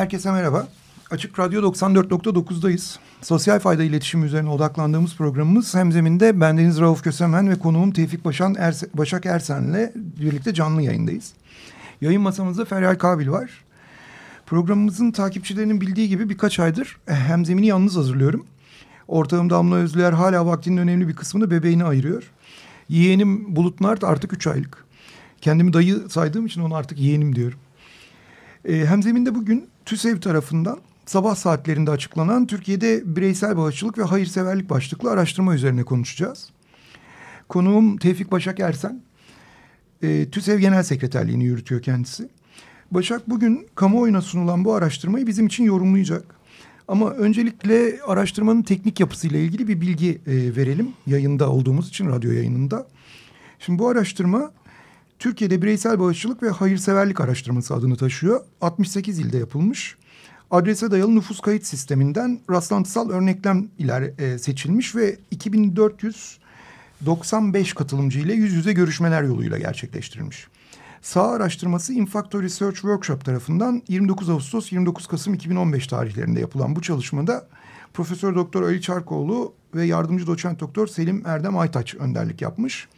Herkese merhaba. Açık Radyo 94.9'dayız. Sosyal fayda iletişimi üzerine odaklandığımız programımız Hemzemin'de bendeniz Rauf Kösemen ve konuğum Tevfik Başan Erse, Başak Ersen'le birlikte canlı yayındayız. Yayın masamızda Feryal Kabil var. Programımızın takipçilerinin bildiği gibi birkaç aydır Hemzemin'i yalnız hazırlıyorum. Ortağım Damla Özlüer hala vaktinin önemli bir kısmını bebeğine ayırıyor. Yeğenim Bulut Nart artık üç aylık. Kendimi dayı saydığım için onu artık yeğenim diyorum. E, Hemzemin'de bugün TÜSEV tarafından sabah saatlerinde açıklanan Türkiye'de bireysel bağışçılık ve hayırseverlik başlıklı araştırma üzerine konuşacağız. Konuğum Tevfik Başak Ersen. E, TÜSEV Genel Sekreterliğini yürütüyor kendisi. Başak bugün kamuoyuna sunulan bu araştırmayı bizim için yorumlayacak. Ama öncelikle araştırmanın teknik yapısıyla ilgili bir bilgi e, verelim. Yayında olduğumuz için radyo yayınında. Şimdi bu araştırma Türkiye'de bireysel bağışçılık ve hayırseverlik araştırması adını taşıyor. 68 ilde yapılmış. Adrese dayalı nüfus kayıt sisteminden rastlantısal örneklem ile e, seçilmiş ve 2495 katılımcı ile yüz yüze görüşmeler yoluyla gerçekleştirilmiş. Sağ araştırması Infactor Research Workshop tarafından 29 Ağustos 29 Kasım 2015 tarihlerinde yapılan bu çalışmada Profesör Doktor Ali Çarkoğlu ve yardımcı doçent doktor Selim Erdem Aytaç önderlik yapmış.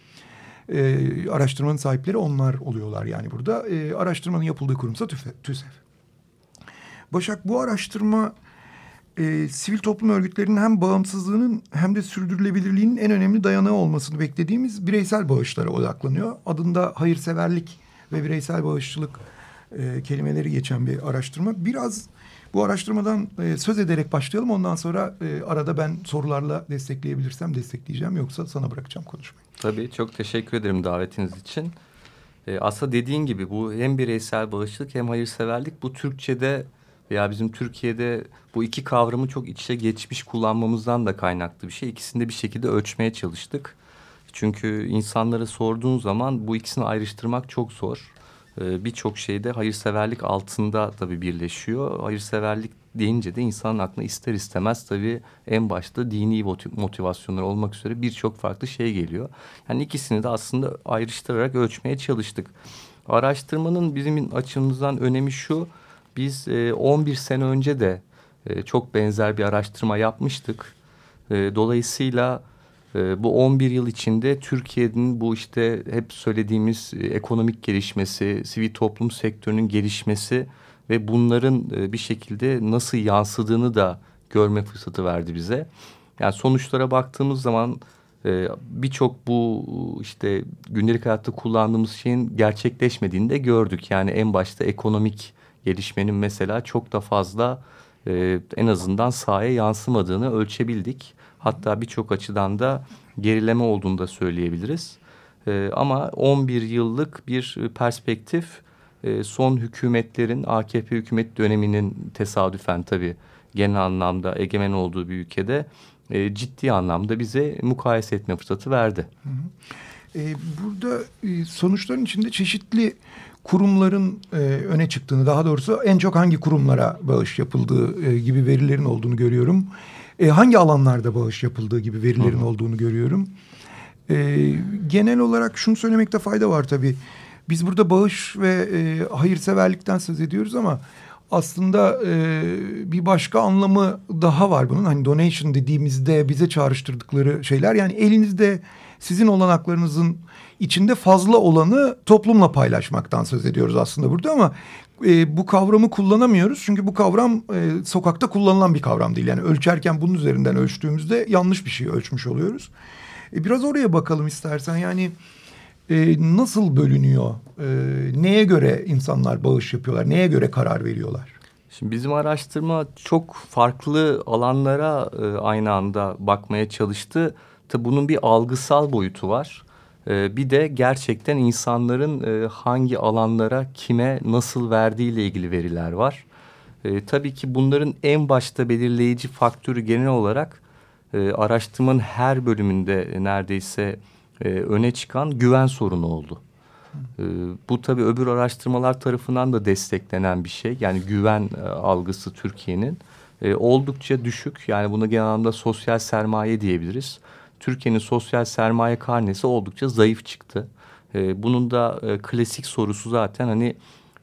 E, araştırmanın sahipleri onlar oluyorlar yani burada. E, araştırmanın yapıldığı kurumsa TÜSEV. Başak bu araştırma e, sivil toplum örgütlerinin hem bağımsızlığının hem de sürdürülebilirliğinin en önemli dayanağı olmasını beklediğimiz bireysel bağışlara odaklanıyor. Adında hayırseverlik ve bireysel bağışçılık e, kelimeleri geçen bir araştırma. Biraz bu araştırmadan e, söz ederek başlayalım. Ondan sonra e, arada ben sorularla destekleyebilirsem destekleyeceğim. Yoksa sana bırakacağım konuşmayı. Tabii çok teşekkür ederim davetiniz için. E, aslında dediğin gibi bu hem bireysel bağışçılık hem hayırseverlik bu Türkçe'de veya bizim Türkiye'de bu iki kavramı çok iç içe geçmiş kullanmamızdan da kaynaklı bir şey. İkisini de bir şekilde ölçmeye çalıştık. Çünkü insanlara sorduğun zaman bu ikisini ayrıştırmak çok zor. Ee, Birçok şeyde hayırseverlik altında tabii birleşiyor. Hayırseverlik deyince de insanın aklına ister istemez tabii en başta dini motivasyonlar olmak üzere birçok farklı şey geliyor. Yani ikisini de aslında ayrıştırarak ölçmeye çalıştık. Araştırmanın bizim açımızdan önemi şu. Biz 11 e, sene önce de e, çok benzer bir araştırma yapmıştık. E, bu 11 yıl içinde Türkiye'nin bu işte hep söylediğimiz ekonomik gelişmesi, sivil toplum sektörünün gelişmesi ve bunların bir şekilde nasıl yansıdığını da görme fırsatı verdi bize. Yani sonuçlara baktığımız zaman birçok bu işte gündelik hayatta kullandığımız şeyin gerçekleşmediğini de gördük. Yani en başta ekonomik gelişmenin mesela çok da fazla e, en azından sahaya yansımadığını ölçebildik. Hatta birçok açıdan da gerileme olduğunu da söyleyebiliriz. E, ama 11 yıllık bir perspektif e, son hükümetlerin AKP hükümet döneminin tesadüfen tabii genel anlamda egemen olduğu bir ülkede e, ciddi anlamda bize mukayese etme fırsatı verdi. Hı hı. E, burada e, sonuçların içinde çeşitli kurumların e, öne çıktığını, daha doğrusu en çok hangi kurumlara bağış yapıldığı e, gibi verilerin olduğunu görüyorum. E, hangi alanlarda bağış yapıldığı gibi verilerin Hı. olduğunu görüyorum. E, genel olarak şunu söylemekte fayda var tabii. Biz burada bağış ve e, hayırseverlikten söz ediyoruz ama aslında e, bir başka anlamı daha var bunun. Hani donation dediğimizde bize çağrıştırdıkları şeyler. Yani elinizde sizin olanaklarınızın içinde fazla olanı toplumla paylaşmaktan söz ediyoruz aslında burada ama e, bu kavramı kullanamıyoruz. Çünkü bu kavram e, sokakta kullanılan bir kavram değil. Yani ölçerken bunun üzerinden ölçtüğümüzde yanlış bir şey ölçmüş oluyoruz. E, biraz oraya bakalım istersen yani e, nasıl bölünüyor? E, neye göre insanlar bağış yapıyorlar? Neye göre karar veriyorlar? Şimdi bizim araştırma çok farklı alanlara e, aynı anda bakmaya çalıştı. Tabi bunun bir algısal boyutu var. E, bir de gerçekten insanların e, hangi alanlara kime nasıl verdiğiyle ilgili veriler var. E, tabii ki bunların en başta belirleyici faktörü genel olarak e, araştırmanın her bölümünde neredeyse e, öne çıkan güven sorunu oldu. E, bu tabii öbür araştırmalar tarafından da desteklenen bir şey. Yani güven algısı Türkiye'nin oldukça düşük. Yani buna genel anlamda sosyal sermaye diyebiliriz. Türkiye'nin sosyal sermaye karnesi oldukça zayıf çıktı. E, bunun da e, klasik sorusu zaten hani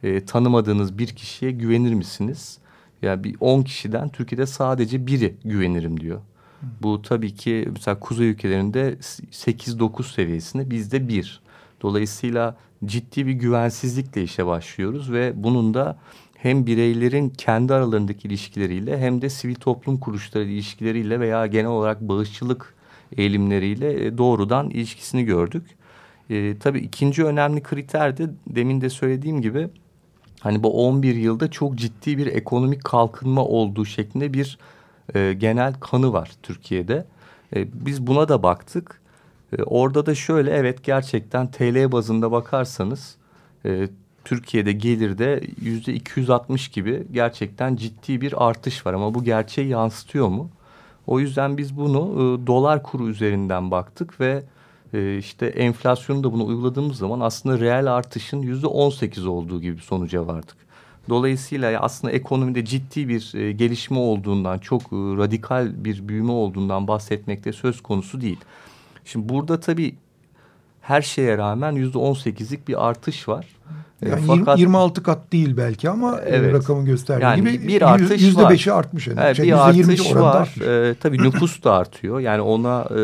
e, tanımadığınız bir kişiye güvenir misiniz? Yani bir 10 kişiden Türkiye'de sadece biri güvenirim diyor. Bu tabii ki mesela kuzey ülkelerinde 8-9 seviyesinde bizde bir. Dolayısıyla ciddi bir güvensizlikle işe başlıyoruz ve bunun da hem bireylerin kendi aralarındaki ilişkileriyle hem de sivil toplum kuruluşları ilişkileriyle veya genel olarak bağışçılık eğilimleriyle e, doğrudan ilişkisini gördük. E, tabii ikinci önemli kriter de demin de söylediğim gibi hani bu 11 yılda çok ciddi bir ekonomik kalkınma olduğu şeklinde bir e, genel kanı var Türkiye'de. E, biz buna da baktık. E, orada da şöyle evet gerçekten TL bazında bakarsanız e, Türkiye'de gelirde yüzde 260 gibi gerçekten ciddi bir artış var ama bu gerçeği yansıtıyor mu? O yüzden biz bunu e, dolar kuru üzerinden baktık ve e, işte enflasyonu da bunu uyguladığımız zaman aslında reel artışın yüzde 18 olduğu gibi bir sonuca vardık. Dolayısıyla aslında ekonomide ciddi bir e, gelişme olduğundan, çok e, radikal bir büyüme olduğundan bahsetmekte söz konusu değil. Şimdi burada tabii her şeye rağmen yüzde on sekizlik bir artış var. E, yani Fakat, 26 kat değil belki ama e, evet, rakamın gösterdiği yani gibi bir artış yüzde beşi artmış. Yani. Evet, şey, bir artış var. E, tabii nüfus da artıyor. Yani ona e,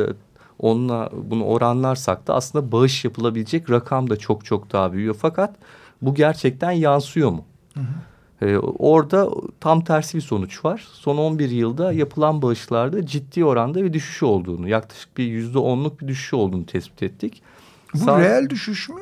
onunla bunu oranlarsak da aslında bağış yapılabilecek rakam da çok çok daha büyüyor. Fakat bu gerçekten yansıyor mu? Hı hı. Ee, orada tam tersi bir sonuç var. Son 11 yılda yapılan bağışlarda ciddi oranda bir düşüş olduğunu, yaklaşık bir yüzde onluk bir düşüş olduğunu tespit ettik. Bu Sağ... reel düşüş mü?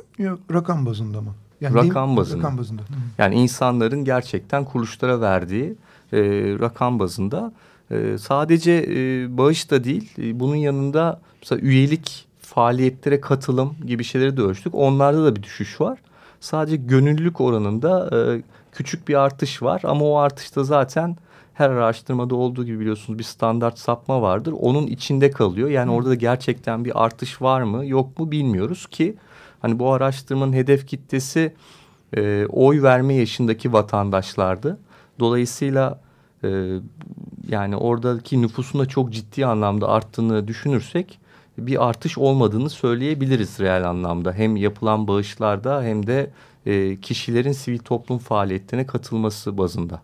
Rakam bazında mı? Yani rakam bazında. Rakam bazında. Yani insanların gerçekten kuruluşlara verdiği e, rakam bazında e, sadece e, bağış da değil, e, bunun yanında mesela üyelik faaliyetlere katılım gibi şeyleri de ölçtük. Onlarda da bir düşüş var. Sadece gönüllülük oranında e, küçük bir artış var ama o artışta zaten her araştırmada olduğu gibi biliyorsunuz bir standart sapma vardır. Onun içinde kalıyor. Yani Hı. orada da gerçekten bir artış var mı yok mu bilmiyoruz ki hani bu araştırmanın hedef kitlesi e, oy verme yaşındaki vatandaşlardı. Dolayısıyla e, yani oradaki nüfusun da çok ciddi anlamda arttığını düşünürsek bir artış olmadığını söyleyebiliriz reel anlamda. Hem yapılan bağışlarda hem de e, kişilerin sivil toplum faaliyetlerine katılması bazında.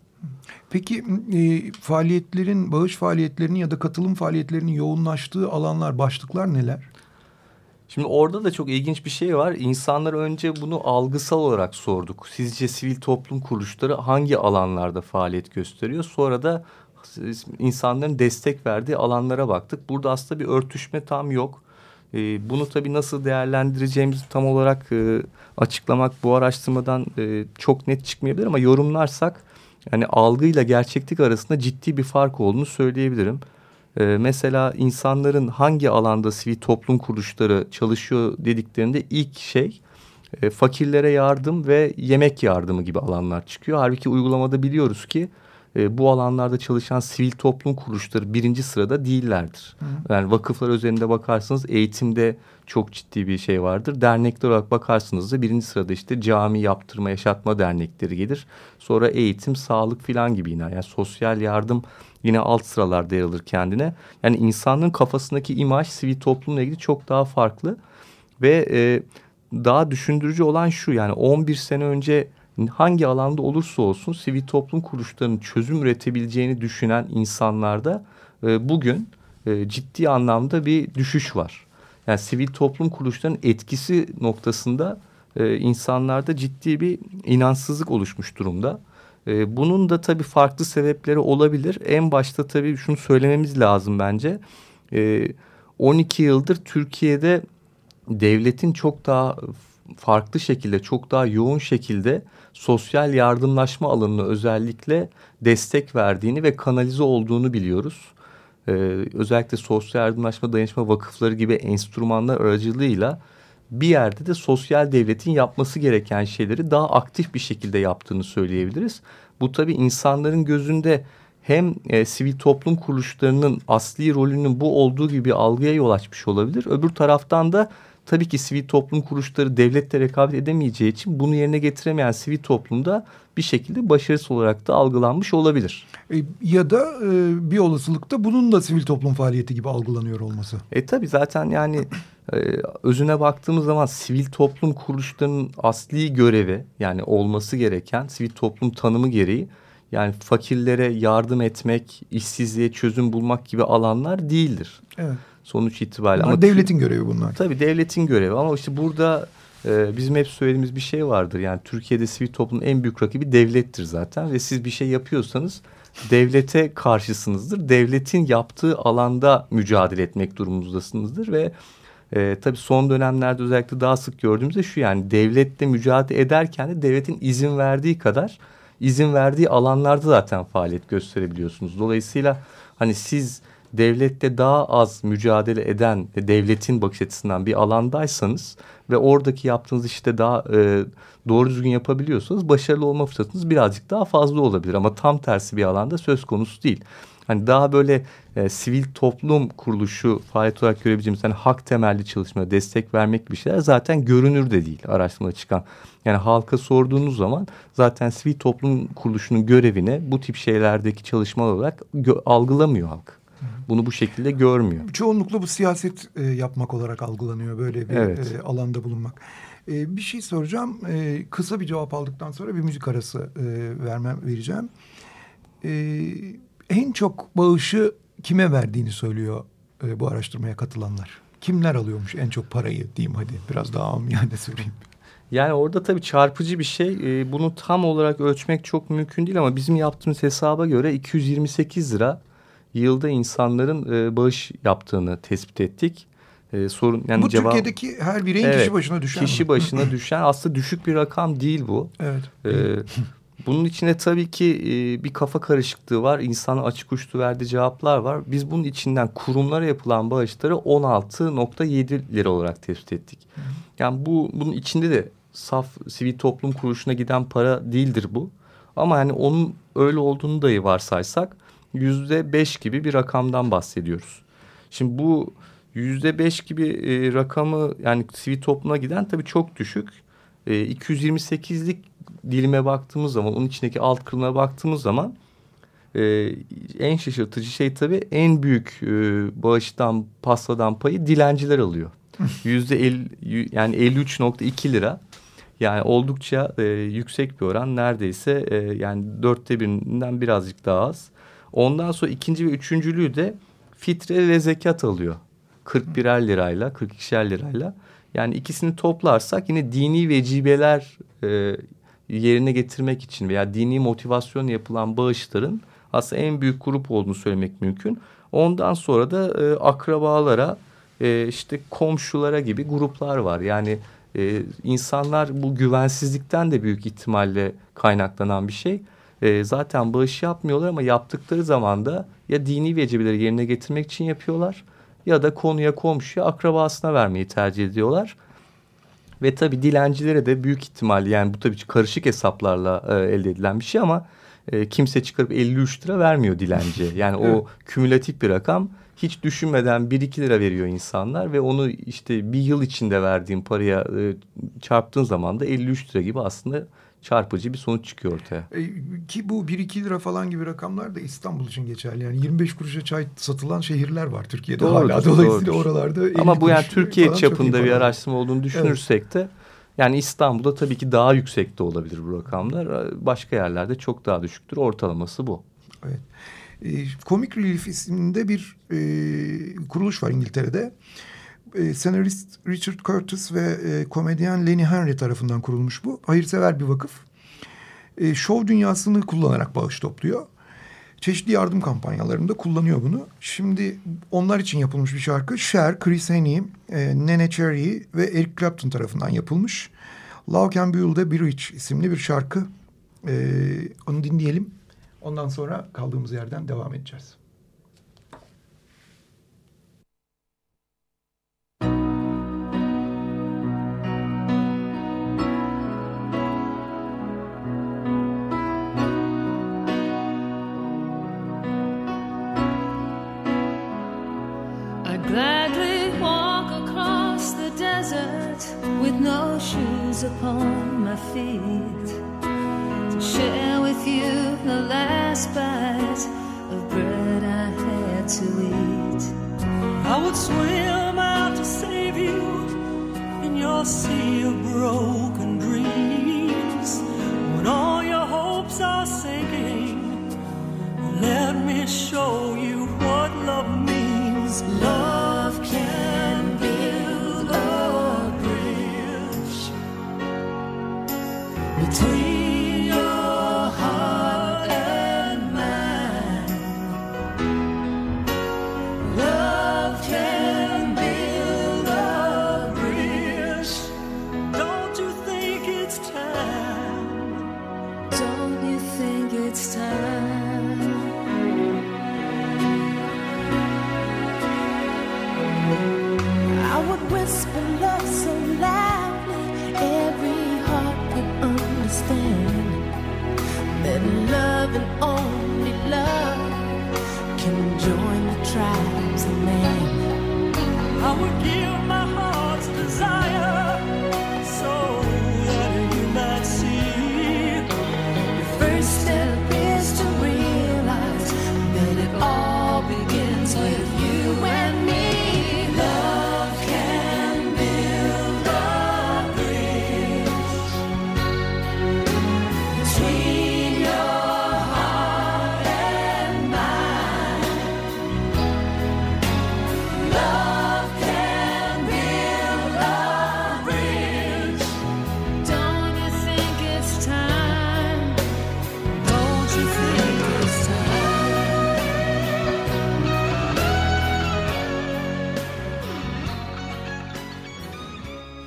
Peki e, faaliyetlerin, bağış faaliyetlerinin ya da katılım faaliyetlerinin yoğunlaştığı alanlar, başlıklar neler? Şimdi orada da çok ilginç bir şey var. İnsanlar önce bunu algısal olarak sorduk. Sizce sivil toplum kuruluşları hangi alanlarda faaliyet gösteriyor? Sonra da insanların destek verdiği alanlara baktık. Burada aslında bir örtüşme tam yok. E, bunu tabii nasıl değerlendireceğimizi tam olarak e, açıklamak bu araştırmadan e, çok net çıkmayabilir ama yorumlarsak yani algıyla gerçeklik arasında ciddi bir fark olduğunu söyleyebilirim. E, mesela insanların hangi alanda sivil toplum kuruluşları çalışıyor dediklerinde ilk şey e, fakirlere yardım ve yemek yardımı gibi alanlar çıkıyor. Halbuki uygulamada biliyoruz ki e, bu alanlarda çalışan sivil toplum kuruluşları birinci sırada değillerdir. Hı. Yani vakıflar üzerinde bakarsanız eğitimde çok ciddi bir şey vardır. Dernekler olarak bakarsınız da birinci sırada işte cami yaptırma, yaşatma dernekleri gelir. Sonra eğitim, sağlık filan gibi yine. Yani sosyal yardım yine alt sıralarda yer alır kendine. Yani insanın kafasındaki imaj sivil toplumla ilgili çok daha farklı. Ve e, daha düşündürücü olan şu yani 11 sene önce hangi alanda olursa olsun sivil toplum kuruluşlarının çözüm üretebileceğini düşünen insanlarda e, bugün e, ciddi anlamda bir düşüş var. Yani sivil toplum kuruluşlarının etkisi noktasında e, insanlarda ciddi bir inansızlık oluşmuş durumda. E, bunun da tabii farklı sebepleri olabilir. En başta tabii şunu söylememiz lazım bence. E, 12 yıldır Türkiye'de devletin çok daha farklı şekilde çok daha yoğun şekilde sosyal yardımlaşma alanına özellikle destek verdiğini ve kanalize olduğunu biliyoruz. Ee, özellikle sosyal yardımlaşma dayanışma vakıfları gibi enstrümanlar aracılığıyla bir yerde de sosyal devletin yapması gereken şeyleri daha aktif bir şekilde yaptığını söyleyebiliriz. Bu tabii insanların gözünde hem e, sivil toplum kuruluşlarının asli rolünün bu olduğu gibi algıya yol açmış olabilir. Öbür taraftan da tabii ki sivil toplum kuruluşları devlette rekabet edemeyeceği için bunu yerine getiremeyen sivil toplumda bir şekilde başarısız olarak da algılanmış olabilir. E, ya da e, bir olasılıkta bunun da sivil toplum faaliyeti gibi algılanıyor olması. E tabii zaten yani e, özüne baktığımız zaman sivil toplum kuruluşlarının asli görevi yani olması gereken sivil toplum tanımı gereği yani fakirlere yardım etmek, işsizliğe çözüm bulmak gibi alanlar değildir. Evet. Sonuç itibariyle. Ama devletin görevi bunlar. Tabii devletin görevi ama işte burada e, bizim hep söylediğimiz bir şey vardır. Yani Türkiye'de sivil toplumun en büyük rakibi devlettir zaten ve siz bir şey yapıyorsanız devlete karşısınızdır. Devletin yaptığı alanda mücadele etmek durumundasınızdır ve e, tabii son dönemlerde özellikle daha sık gördüğümüz de şu yani devletle mücadele ederken de devletin izin verdiği kadar izin verdiği alanlarda zaten faaliyet gösterebiliyorsunuz. Dolayısıyla hani siz devlette daha az mücadele eden devletin bakış açısından bir alandaysanız ve oradaki yaptığınız işte daha e, doğru düzgün yapabiliyorsanız başarılı olma fırsatınız birazcık daha fazla olabilir. Ama tam tersi bir alanda söz konusu değil. Hani daha böyle e, sivil toplum kuruluşu faaliyet olarak görebileceğimiz hani hak temelli çalışmaya destek vermek bir şeyler zaten görünür de değil araştırmada çıkan. Yani halka sorduğunuz zaman zaten sivil toplum kuruluşunun görevine bu tip şeylerdeki çalışmalar olarak algılamıyor halk. Bunu bu şekilde görmüyor. Çoğunlukla bu siyaset e, yapmak olarak algılanıyor böyle bir evet. e, alanda bulunmak. E, bir şey soracağım. E, kısa bir cevap aldıktan sonra bir müzik arası e, vermem vereceğim. E, en çok bağışı kime verdiğini söylüyor e, bu araştırmaya katılanlar. Kimler alıyormuş en çok parayı diyeyim hadi biraz daha amiyane söyleyeyim. Yani orada tabii çarpıcı bir şey. E, bunu tam olarak ölçmek çok mümkün değil ama bizim yaptığımız hesaba göre 228 lira yılda insanların e, bağış yaptığını tespit ettik. E, sorun yani bu cevap, Türkiye'deki her bireyin evet, kişi başına düşen kişi mi? başına düşen aslında düşük bir rakam değil bu. Evet. E, bunun içine tabii ki e, bir kafa karışıklığı var. İnsanın açık uçtu verdiği cevaplar var. Biz bunun içinden kurumlara yapılan bağışları 16.7 lira olarak tespit ettik. Yani bu bunun içinde de saf sivil toplum kuruluşuna giden para değildir bu. Ama yani onun öyle olduğunu dahi varsaysak yüzde beş gibi bir rakamdan bahsediyoruz. Şimdi bu yüzde beş gibi e, rakamı yani sivil topluma giden tabii çok düşük. E, 228'lik dilime baktığımız zaman onun içindeki alt kırılma baktığımız zaman e, en şaşırtıcı şey tabii en büyük e, bağıştan pastadan payı dilenciler alıyor. Yüzde yani 53.2 lira. Yani oldukça e, yüksek bir oran neredeyse e, yani dörtte birinden birazcık daha az. Ondan sonra ikinci ve üçüncülüğü de fitre ve zekat alıyor. 41'er lirayla 42'şer lirayla. Yani ikisini toplarsak yine dini vecibeler e, yerine getirmek için veya dini motivasyon yapılan bağışların aslında en büyük grup olduğunu söylemek mümkün. Ondan sonra da e, akrabalara e, işte komşulara gibi gruplar var. Yani e, insanlar bu güvensizlikten de büyük ihtimalle kaynaklanan bir şey e, zaten bağış yapmıyorlar ama yaptıkları zaman da ya dini vecibeleri yerine getirmek için yapıyorlar ya da konuya komşuya akrabasına vermeyi tercih ediyorlar. Ve tabii dilencilere de büyük ihtimal yani bu tabii karışık hesaplarla e, elde edilen bir şey ama e, kimse çıkarıp 53 lira vermiyor dilenci. Yani o kümülatif bir rakam hiç düşünmeden 1-2 lira veriyor insanlar ve onu işte bir yıl içinde verdiğin paraya e, çarptığın zaman da 53 lira gibi aslında çarpıcı bir sonuç çıkıyor ortaya. E, ki bu 1-2 lira falan gibi rakamlar da İstanbul için geçerli. Yani 25 kuruşa çay satılan şehirler var Türkiye'de doğrudur, hala. Dolayısıyla doğrudur. oralarda Ama bu yani Türkiye çapında bir araştırma olduğunu düşünürsek evet. de yani İstanbul'da tabii ki daha yüksek de olabilir bu rakamlar. Başka yerlerde çok daha düşüktür. Ortalaması bu. Evet. E, Comic Relief isminde bir e, kuruluş var İngiltere'de e, senarist Richard Curtis ve e, komedyen Lenny Henry tarafından kurulmuş bu. Hayırsever bir vakıf. E, şov dünyasını kullanarak bağış topluyor. çeşitli yardım kampanyalarında kullanıyor bunu. Şimdi onlar için yapılmış bir şarkı. Cher, Chris Heney, e, Nene Cherry ve Eric Clapton tarafından yapılmış. Love Can Build a Bridge isimli bir şarkı. E, onu dinleyelim. Ondan sonra kaldığımız yerden devam edeceğiz. Shoes upon my feet to share with you the last bite of bread I had to eat. I would swim out to save you in your sea of broken dreams when all your hopes are sinking. Let me show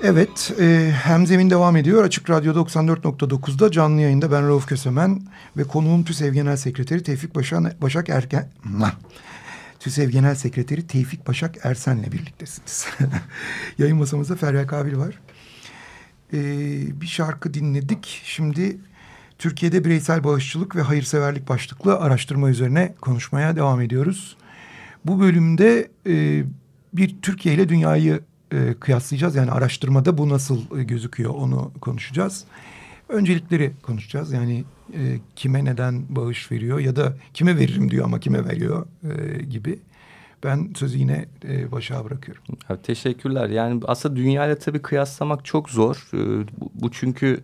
Evet, e, Hemzemin devam ediyor. Açık Radyo 94.9'da canlı yayında ben Rauf Kösemen ve konuğum TÜSEV Genel Sekreteri Tevfik Başan, Başak Erken... TÜSEV Genel Sekreteri Tevfik Başak Ersen'le birliktesiniz. Yayın masamızda Feryal Kabil var. E, bir şarkı dinledik. Şimdi Türkiye'de bireysel bağışçılık ve hayırseverlik başlıklı araştırma üzerine konuşmaya devam ediyoruz. Bu bölümde e, bir Türkiye ile dünyayı e, kıyaslayacağız. Yani araştırmada bu nasıl e, gözüküyor onu konuşacağız. Öncelikleri konuşacağız. Yani e, kime neden bağış veriyor ya da kime veririm diyor ama kime veriyor e, gibi. Ben sözü yine e, Başak'a bırakıyorum. Ya, teşekkürler. Yani aslında dünyayla tabii kıyaslamak çok zor. Ee, bu, bu çünkü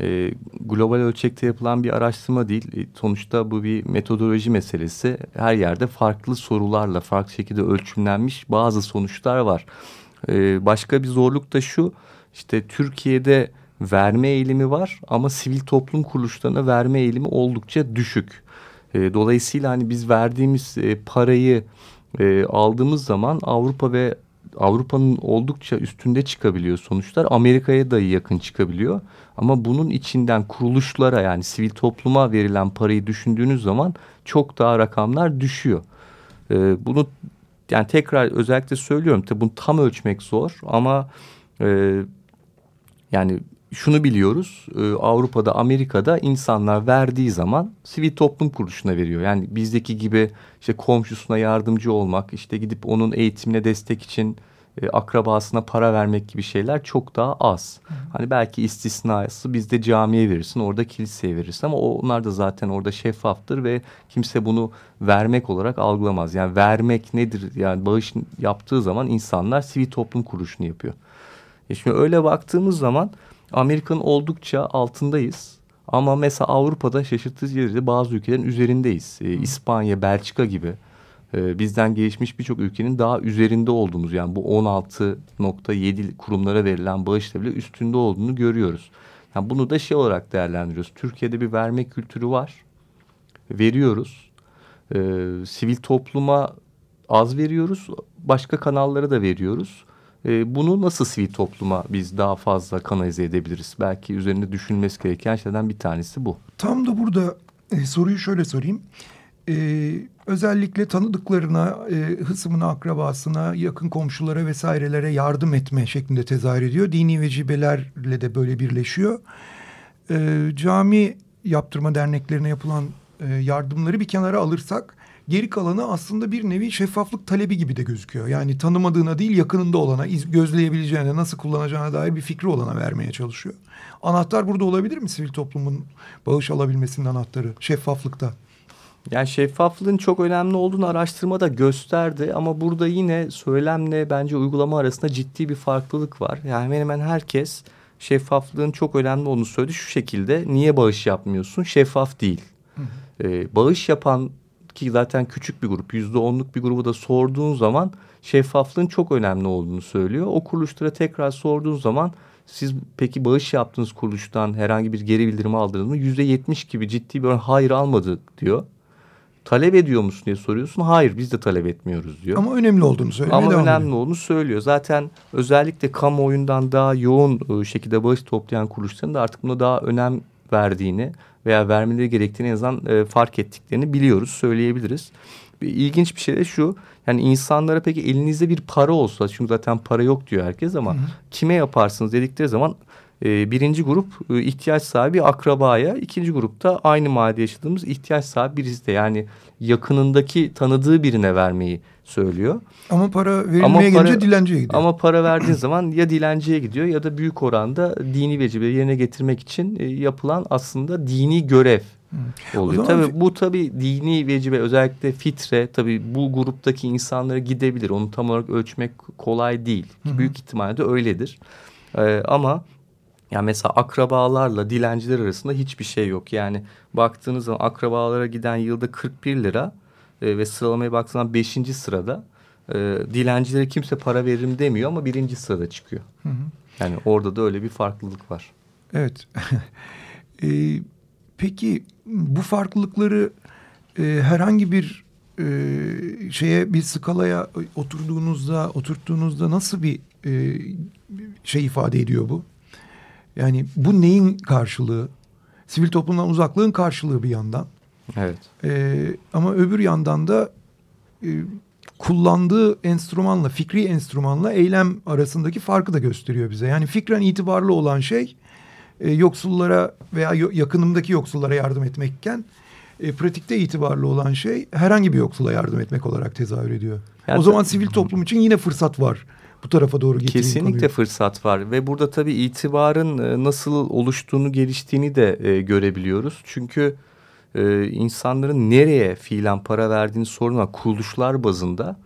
e, global ölçekte yapılan bir araştırma değil. E, sonuçta bu bir metodoloji meselesi. Her yerde farklı sorularla farklı şekilde ölçümlenmiş bazı sonuçlar var. Ee, başka bir zorluk da şu. İşte Türkiye'de verme eğilimi var ama sivil toplum kuruluşlarına verme eğilimi oldukça düşük. E, dolayısıyla hani biz verdiğimiz e, parayı e, aldığımız zaman Avrupa ve Avrupa'nın oldukça üstünde çıkabiliyor sonuçlar. Amerika'ya da yakın çıkabiliyor. Ama bunun içinden kuruluşlara yani sivil topluma verilen parayı düşündüğünüz zaman çok daha rakamlar düşüyor. E, bunu yani tekrar özellikle söylüyorum tabi bunu tam ölçmek zor ama e, yani şunu biliyoruz e, Avrupa'da Amerika'da insanlar verdiği zaman sivil toplum kuruluşuna veriyor. Yani bizdeki gibi işte komşusuna yardımcı olmak işte gidip onun eğitimine destek için e, akrabasına para vermek gibi şeyler çok daha az. Hı. Hani belki istisnası bizde camiye verirsin orada kiliseye verirsin ama onlar da zaten orada şeffaftır ve kimse bunu vermek olarak algılamaz. Yani vermek nedir yani bağış yaptığı zaman insanlar sivil toplum kuruluşunu yapıyor. E şimdi öyle baktığımız zaman Amerika'nın oldukça altındayız. Ama mesela Avrupa'da şaşırtıcı derecede bazı ülkelerin üzerindeyiz. Ee, İspanya, Belçika gibi e, bizden gelişmiş birçok ülkenin daha üzerinde olduğumuz yani bu 16.7 kurumlara verilen bağışla bile üstünde olduğunu görüyoruz. Yani bunu da şey olarak değerlendiriyoruz. Türkiye'de bir verme kültürü var. Veriyoruz. e, sivil topluma az veriyoruz. Başka kanallara da veriyoruz. E, bunu nasıl sivil topluma biz daha fazla kanalize edebiliriz? Belki üzerinde düşünülmesi gereken şeylerden bir tanesi bu. Tam da burada e, soruyu şöyle sorayım. E, özellikle tanıdıklarına, e, hısımına, akrabasına, yakın komşulara vesairelere yardım etme şeklinde tezahür ediyor. Dini vecibelerle de böyle birleşiyor. E, cami yaptırma derneklerine yapılan e, yardımları bir kenara alırsak geri kalanı aslında bir nevi şeffaflık talebi gibi de gözüküyor. Yani tanımadığına değil yakınında olana, iz, gözleyebileceğine, nasıl kullanacağına dair bir fikri olana vermeye çalışıyor. Anahtar burada olabilir mi sivil toplumun bağış alabilmesinin anahtarı şeffaflıkta? Yani şeffaflığın çok önemli olduğunu araştırma da gösterdi ama burada yine söylemle bence uygulama arasında ciddi bir farklılık var. Yani hemen hemen herkes şeffaflığın çok önemli olduğunu söyledi şu şekilde. Niye bağış yapmıyorsun? Şeffaf değil. Hı hı. Ee, bağış yapan ki zaten küçük bir grup yüzde onluk bir grubu da sorduğun zaman şeffaflığın çok önemli olduğunu söylüyor. O kuruluşlara tekrar sorduğun zaman siz peki bağış yaptığınız kuruluştan herhangi bir geri bildirimi aldınız mı? Yüzde yetmiş gibi ciddi bir hayır almadık diyor. Talep ediyor musun diye soruyorsun. Hayır biz de talep etmiyoruz diyor. Ama önemli olduğunu söylüyor. Ama önemli ediyor. olduğunu söylüyor. Zaten özellikle kamuoyundan daha yoğun ıı, şekilde bağış toplayan kuruluşların da artık buna daha önem verdiğini veya vermeleri gerektiğini en azından e, fark ettiklerini biliyoruz, söyleyebiliriz. Bir, ilginç bir şey de şu, yani insanlara peki elinizde bir para olsa, çünkü zaten para yok diyor herkes ama hı hı. kime yaparsınız dedikleri zaman e, birinci grup e, ihtiyaç sahibi akrabaya, ikinci grupta aynı mahallede yaşadığımız ihtiyaç sahibi birisi de yani yakınındaki tanıdığı birine vermeyi söylüyor. Ama para verilmeye ama para, gelince dilenciye gidiyor. Ama para verdiğin zaman ya dilenciye gidiyor ya da büyük oranda dini vecibeleri yerine getirmek için e, yapılan aslında dini görev oluyor. Tabii bu tabii dini vecibe özellikle fitre tabii bu gruptaki insanlara gidebilir. Onu tam olarak ölçmek kolay değil. Hı. Büyük ihtimalle de öyledir. Ee, ama yani mesela akrabalarla dilenciler arasında hiçbir şey yok. Yani baktığınız zaman akrabalara giden yılda 41 lira e, ve sıralamaya baktığınız zaman 5. sırada. E, dilencilere kimse para veririm demiyor ama birinci sırada çıkıyor. Hı hı. Yani orada da öyle bir farklılık var. Evet. e, peki bu farklılıkları e, herhangi bir e, şeye bir skalaya oturduğunuzda oturttuğunuzda nasıl bir e, şey ifade ediyor bu? Yani bu neyin karşılığı? Sivil toplumdan uzaklığın karşılığı bir yandan. Evet. Ee, ama öbür yandan da e, kullandığı enstrümanla, fikri enstrümanla eylem arasındaki farkı da gösteriyor bize. Yani fikren itibarlı olan şey e, yoksullara veya yakınımdaki yoksullara yardım etmekken e, pratikte itibarlı olan şey herhangi bir yoksula yardım etmek olarak tezahür ediyor. Yani o zaman sivil toplum için yine fırsat var bu tarafa doğru getireyim Kesinlikle konuyu. fırsat var ve burada tabii itibarın e, nasıl oluştuğunu, geliştiğini de e, görebiliyoruz. Çünkü e, insanların nereye fiilen para verdiğini sorun var kuruluşlar bazında.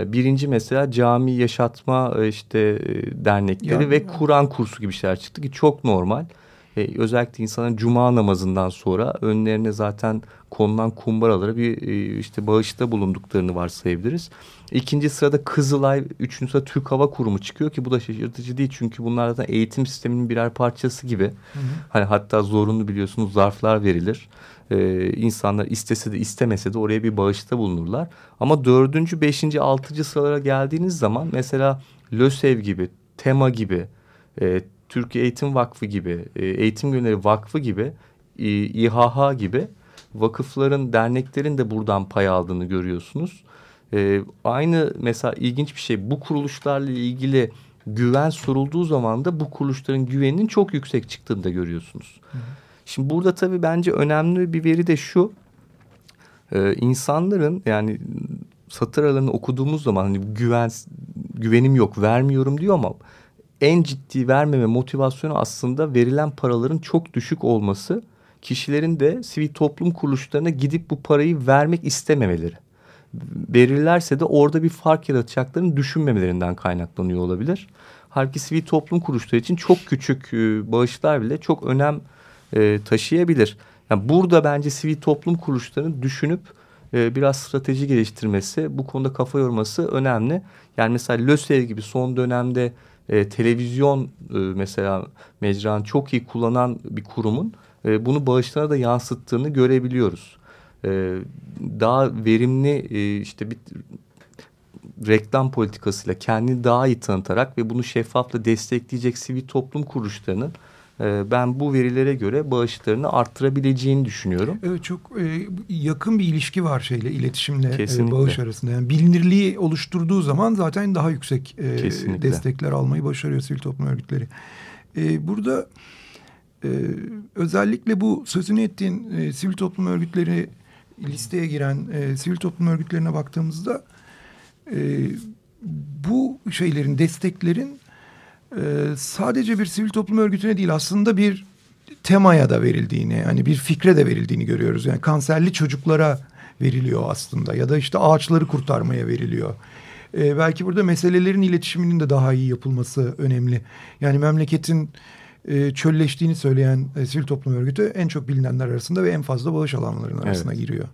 Birinci mesela cami yaşatma işte dernekleri ya, ve Kur'an kursu gibi şeyler çıktı ki çok normal. Özellikle insanların cuma namazından sonra önlerine zaten konulan kumbaralara bir e, işte bağışta bulunduklarını varsayabiliriz. İkinci sırada Kızılay, üçüncü sırada Türk Hava Kurumu çıkıyor ki bu da şaşırtıcı değil. Çünkü bunlar zaten eğitim sisteminin birer parçası gibi. Hı hı. Hani hatta zorunlu biliyorsunuz zarflar verilir. Ee, insanlar istese de istemese de oraya bir bağışta bulunurlar. Ama dördüncü, beşinci, altıncı sıralara geldiğiniz zaman mesela LÖSEV gibi, TEMA gibi, e, Türkiye Eğitim Vakfı gibi, e, Eğitim Günleri Vakfı gibi, e, İHH gibi vakıfların, derneklerin de buradan pay aldığını görüyorsunuz. E, aynı mesela ilginç bir şey bu kuruluşlarla ilgili güven sorulduğu zaman da bu kuruluşların güveninin çok yüksek çıktığını da görüyorsunuz. Hı. Şimdi burada tabii bence önemli bir veri de şu. E, insanların yani satır aralarını okuduğumuz zaman hani güven güvenim yok vermiyorum diyor ama en ciddi vermeme motivasyonu aslında verilen paraların çok düşük olması kişilerin de sivil toplum kuruluşlarına gidip bu parayı vermek istememeleri. Verirlerse de orada bir fark yaratacaklarını düşünmemelerinden kaynaklanıyor olabilir. Halbuki sivil toplum kuruluşları için çok küçük e, bağışlar bile çok önem e, taşıyabilir. Yani burada bence sivil toplum kuruluşlarının düşünüp e, biraz strateji geliştirmesi, bu konuda kafa yorması önemli. Yani mesela LÖSEV gibi son dönemde televizyon mesela mecranı çok iyi kullanan bir kurumun e, bunu bağışlara da yansıttığını görebiliyoruz. E, daha verimli e, işte bir reklam politikasıyla kendini daha iyi tanıtarak ve bunu şeffafla destekleyecek sivil toplum kuruluşlarının e, ben bu verilere göre bağışlarını arttırabileceğini düşünüyorum. Evet çok e, yakın bir ilişki var şeyle iletişimle e, Kesinlikle. bağış arasında. Yani bilinirliği oluşturduğu zaman zaten daha yüksek Kesinlikle. destekler almayı başarıyor sivil toplum örgütleri. Burada e, özellikle bu sözünü ettiğin e, sivil toplum örgütleri listeye giren e, sivil toplum örgütlerine baktığımızda e, bu şeylerin desteklerin e, sadece bir sivil toplum örgütüne değil aslında bir temaya da verildiğini yani bir fikre de verildiğini görüyoruz. Yani kanserli çocuklara veriliyor aslında ya da işte ağaçları kurtarmaya veriliyor. E, belki burada meselelerin iletişiminin de daha iyi yapılması önemli. Yani memleketin e, çölleştiğini söyleyen e, sivil toplum örgütü en çok bilinenler arasında ve en fazla bağış alanların arasına Evet. giriyor.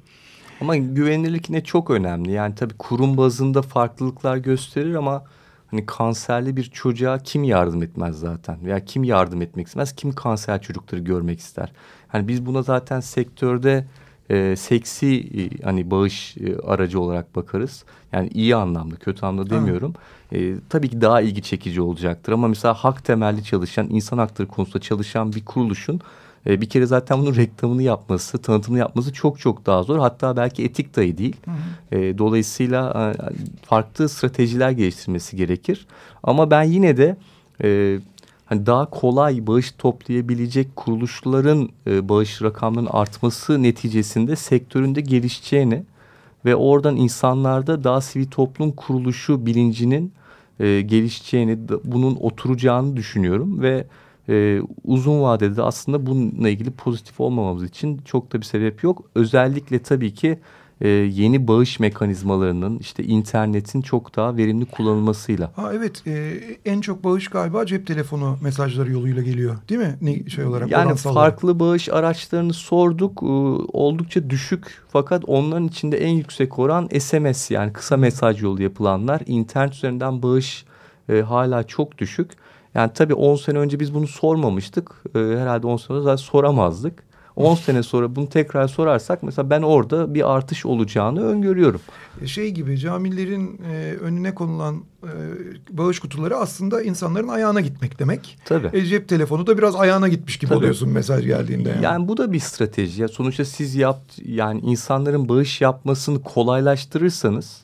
Ama güvenilirlik yine çok önemli. Yani tabii kurum bazında farklılıklar gösterir ama hani kanserli bir çocuğa kim yardım etmez zaten? Veya kim yardım etmek istemez? Kim kanser çocukları görmek ister? Hani biz buna zaten sektörde e, seksi e, hani bağış e, aracı olarak bakarız. Yani iyi anlamda, kötü anlamda demiyorum. E, tabii ki daha ilgi çekici olacaktır ama mesela hak temelli çalışan, insan hakları konusunda çalışan bir kuruluşun e, bir kere zaten bunun reklamını yapması, tanıtımını yapması çok çok daha zor. Hatta belki etik dahi değil. E, dolayısıyla e, farklı stratejiler geliştirmesi gerekir. Ama ben yine de e, hani daha kolay bağış toplayabilecek kuruluşların e, bağış rakamlarının artması neticesinde sektöründe gelişeceğini ve oradan insanlarda daha sivil toplum kuruluşu bilincinin e, gelişeceğini, bunun oturacağını düşünüyorum ve e, uzun vadede de aslında bununla ilgili pozitif olmamamız için çok da bir sebep yok. Özellikle tabii ki e, yeni bağış mekanizmalarının işte internetin çok daha verimli kullanılmasıyla. Ha evet e, en çok bağış galiba cep telefonu mesajları yoluyla geliyor değil mi? Ne şey olarak Yani oransal olarak. farklı bağış araçlarını sorduk. Ee, Oldukça düşük fakat onların içinde en yüksek oran SMS yani kısa mesaj yolu yapılanlar. İnternet üzerinden bağış e, hala çok düşük. Yani tabii 10 sene önce biz bunu sormamıştık. Ee, herhalde 10 sene sonra zaten soramazdık. 10 sene sonra bunu tekrar sorarsak mesela ben orada bir artış olacağını öngörüyorum. Şey gibi camilerin e, önüne konulan e, bağış kutuları aslında insanların ayağına gitmek demek. Tabii. E, cep telefonu da biraz ayağına gitmiş gibi Tabii. oluyorsun mesaj geldiğinde. Yani. Yani bu da bir strateji. Ya sonuçta siz yap yani insanların bağış yapmasını kolaylaştırırsanız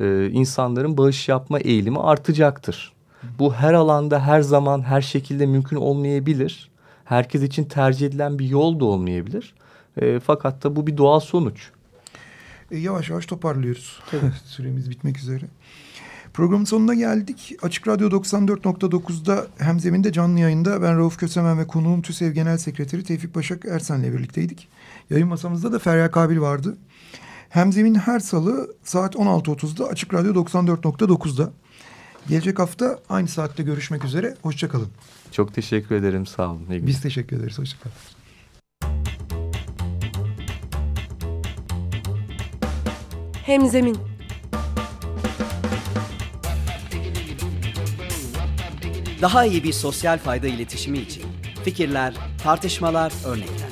e, insanların bağış yapma eğilimi artacaktır. Bu her alanda her zaman her şekilde mümkün olmayabilir. Herkes için tercih edilen bir yol da olmayabilir. E, fakat da bu bir doğal sonuç. E, yavaş yavaş toparlıyoruz. Süremiz bitmek üzere. Programın sonuna geldik. Açık Radyo 94.9'da Hemzemin'de canlı yayında ben Rauf Kösemen ve konuğum TÜSEV Genel Sekreteri Tevfik Başak Ersen'le birlikteydik. Yayın masamızda da Feryal Kabil vardı. Hemzemin her salı saat 16.30'da Açık Radyo 94.9'da. Gelecek hafta aynı saatte görüşmek üzere. Hoşçakalın. Çok teşekkür ederim. Sağ olun. İyi günler. Biz teşekkür ederiz. Hoşçakalın. Hemzemin. Daha iyi bir sosyal fayda iletişimi için fikirler, tartışmalar, örnekler.